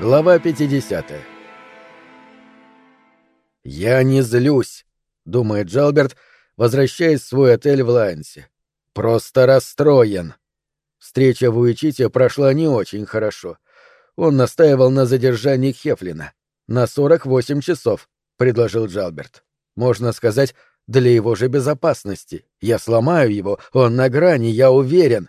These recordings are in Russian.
Глава 50 «Я не злюсь», — думает Джалберт, возвращаясь в свой отель в Лайнсе. «Просто расстроен». Встреча в Уичите прошла не очень хорошо. Он настаивал на задержании Хефлина. «На 48 часов», — предложил Джалберт. «Можно сказать, для его же безопасности. Я сломаю его, он на грани, я уверен».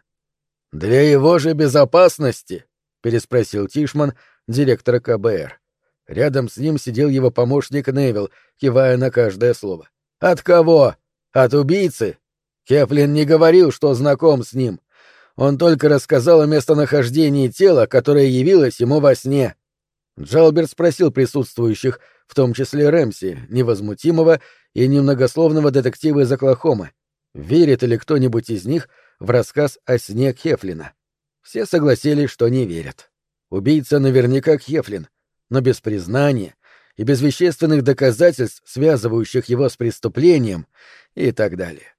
«Для его же безопасности?» — переспросил Тишман, директора КБР. Рядом с ним сидел его помощник Невил, кивая на каждое слово. «От кого? От убийцы?» Кефлин не говорил, что знаком с ним. Он только рассказал о местонахождении тела, которое явилось ему во сне. Джалберт спросил присутствующих, в том числе Рэмси, невозмутимого и немногословного детектива из Оклахомы, верит ли кто-нибудь из них в рассказ о сне Кефлина. Все согласились, что не верят. Убийца наверняка Кефлин, но без признания и без вещественных доказательств, связывающих его с преступлением, и так далее.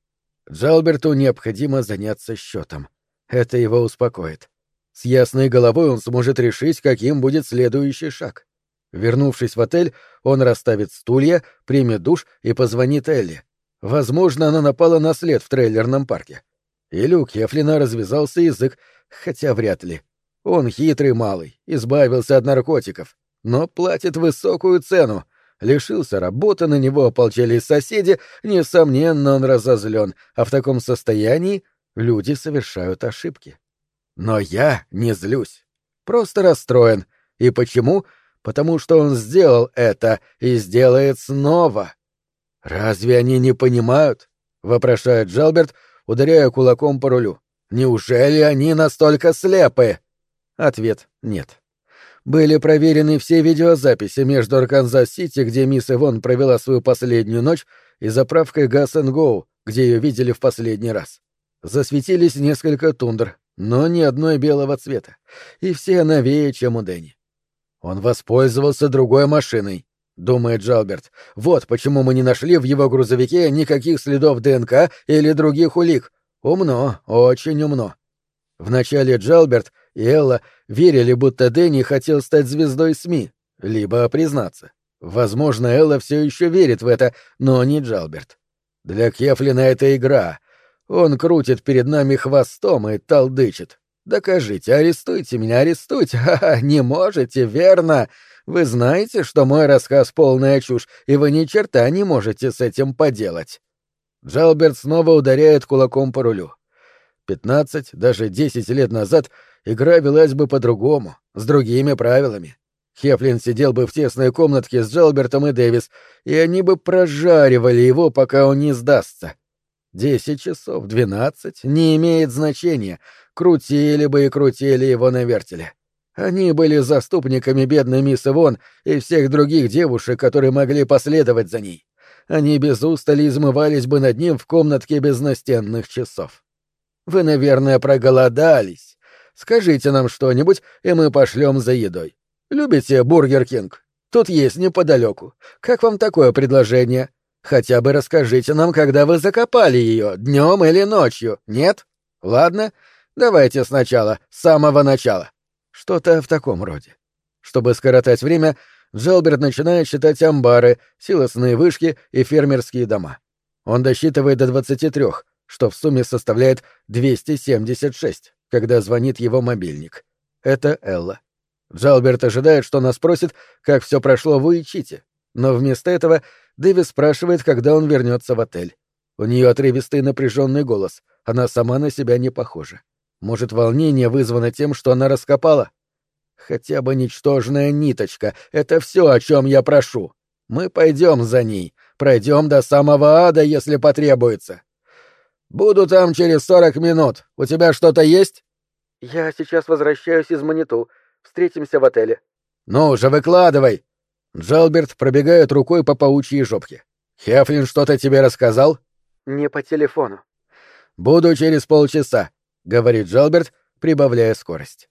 Джалберту необходимо заняться счетом. Это его успокоит. С ясной головой он сможет решить, каким будет следующий шаг. Вернувшись в отель, он расставит стулья, примет душ и позвонит Элли. Возможно, она напала на след в трейлерном парке. Или у Кефлина развязался язык, хотя вряд ли. Он хитрый малый, избавился от наркотиков, но платит высокую цену. Лишился работы, на него ополчились соседи, несомненно, он разозлен, а в таком состоянии люди совершают ошибки. Но я не злюсь. Просто расстроен. И почему? Потому что он сделал это и сделает снова. «Разве они не понимают?» — вопрошает Джалберт, ударяя кулаком по рулю. «Неужели они настолько слепы?» Ответ — нет. Были проверены все видеозаписи между Арканзас-Сити, где мисс Ивон провела свою последнюю ночь, и заправкой Гас Гоу, где ее видели в последний раз. Засветились несколько тундр, но ни одной белого цвета, и все новее, чем у Дэнни. Он воспользовался другой машиной, думает Джалберт. Вот почему мы не нашли в его грузовике никаких следов ДНК или других улик. Умно, очень умно. Вначале Джалберт и Элла верили, будто Дэнни хотел стать звездой СМИ, либо признаться. Возможно, Элла все еще верит в это, но не Джалберт. Для Кефлина это игра. Он крутит перед нами хвостом и толдычит. «Докажите, арестуйте меня, арестуйте! Ха-ха, не можете, верно? Вы знаете, что мой рассказ — полная чушь, и вы ни черта не можете с этим поделать». Джалберт снова ударяет кулаком по рулю. Пятнадцать, даже десять лет назад игра велась бы по-другому, с другими правилами. Хефлин сидел бы в тесной комнатке с Джалбертом и Дэвис, и они бы прожаривали его, пока он не сдастся. Десять часов, двенадцать, не имеет значения. Крутили бы и крутили его на вертеле. Они были заступниками бедной мисс Ивон и всех других девушек, которые могли последовать за ней. Они без устали измывались бы над ним в комнатке без настенных часов. Вы, наверное, проголодались. Скажите нам что-нибудь, и мы пошлем за едой. Любите Бургер Кинг? Тут есть неподалеку. Как вам такое предложение? Хотя бы расскажите нам, когда вы закопали ее, днем или ночью, нет? Ладно, давайте сначала, с самого начала. Что-то в таком роде. Чтобы скоротать время, Джелберт начинает считать амбары, силосные вышки и фермерские дома. Он досчитывает до двадцати трех, что в сумме составляет 276, когда звонит его мобильник. Это Элла. Джалберт ожидает, что она спросит, как все прошло в Уичите, но вместо этого Дэвис спрашивает, когда он вернется в отель. У нее отрывистый напряженный голос, она сама на себя не похожа. Может, волнение вызвано тем, что она раскопала? Хотя бы ничтожная ниточка — это все, о чем я прошу. Мы пойдем за ней, пройдем до самого ада, если потребуется. Буду там через сорок минут. У тебя что-то есть? Я сейчас возвращаюсь из Маниту. Встретимся в отеле. Ну же, выкладывай. Джалберт пробегает рукой по паучьей жопке. Хефлин что-то тебе рассказал? Не по телефону. Буду через полчаса, говорит Джалберт, прибавляя скорость.